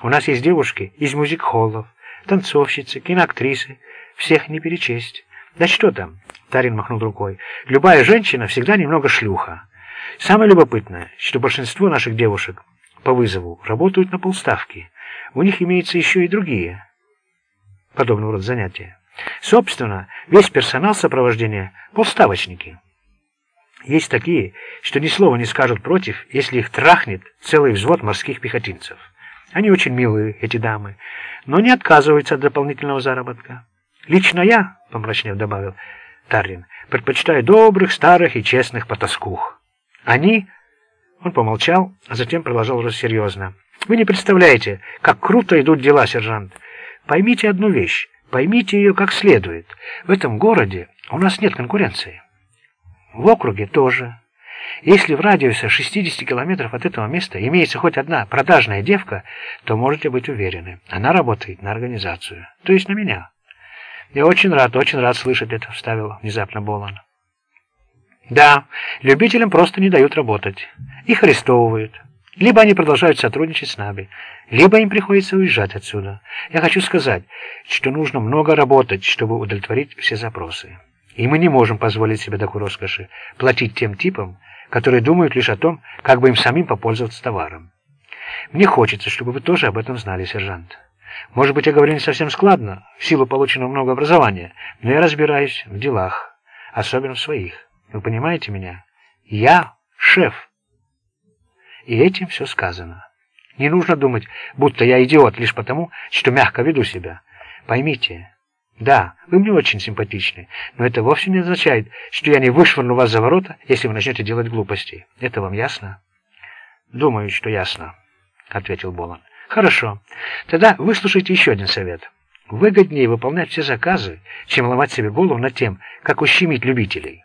У нас есть девушки из мюзик-холлов, танцовщицы, киноактрисы. Всех не перечесть. Да что там? Тарин махнул рукой. Любая женщина всегда немного шлюха. Самое любопытное, что большинство наших девушек по вызову работают на полставки. У них имеются еще и другие подобного рода занятия. Собственно, весь персонал сопровождения – полставочники. Есть такие, что ни слова не скажут против, если их трахнет целый взвод морских пехотинцев. Они очень милые, эти дамы, но не отказываются от дополнительного заработка. Лично я, помрачнев добавил Тарлин, предпочитаю добрых, старых и честных потаскух. Они... Он помолчал, а затем продолжал уже серьезно. Вы не представляете, как круто идут дела, сержант. Поймите одну вещь, поймите ее как следует. В этом городе у нас нет конкуренции. В округе тоже. Если в радиусе 60 километров от этого места имеется хоть одна продажная девка, то можете быть уверены, она работает на организацию, то есть на меня. Я очень рад, очень рад слышать это, вставил внезапно Болон. Да, любителям просто не дают работать. Их арестовывают. Либо они продолжают сотрудничать с нами, либо им приходится уезжать отсюда. Я хочу сказать, что нужно много работать, чтобы удовлетворить все запросы. И мы не можем позволить себе такой роскоши платить тем типам, которые думают лишь о том, как бы им самим попользоваться товаром. Мне хочется, чтобы вы тоже об этом знали, сержант. Может быть, я говорю не совсем складно, в силу полученного много образования, но я разбираюсь в делах, особенно в своих. Вы понимаете меня? Я шеф. И этим все сказано. Не нужно думать, будто я идиот лишь потому, что мягко веду себя. Поймите, да, вы мне очень симпатичны, но это вовсе не означает, что я не вышвырну вас за ворота, если вы начнете делать глупости. Это вам ясно? Думаю, что ясно, ответил Болон. Хорошо. Тогда выслушайте еще один совет. Выгоднее выполнять все заказы, чем ломать себе голову над тем, как ущемить любителей.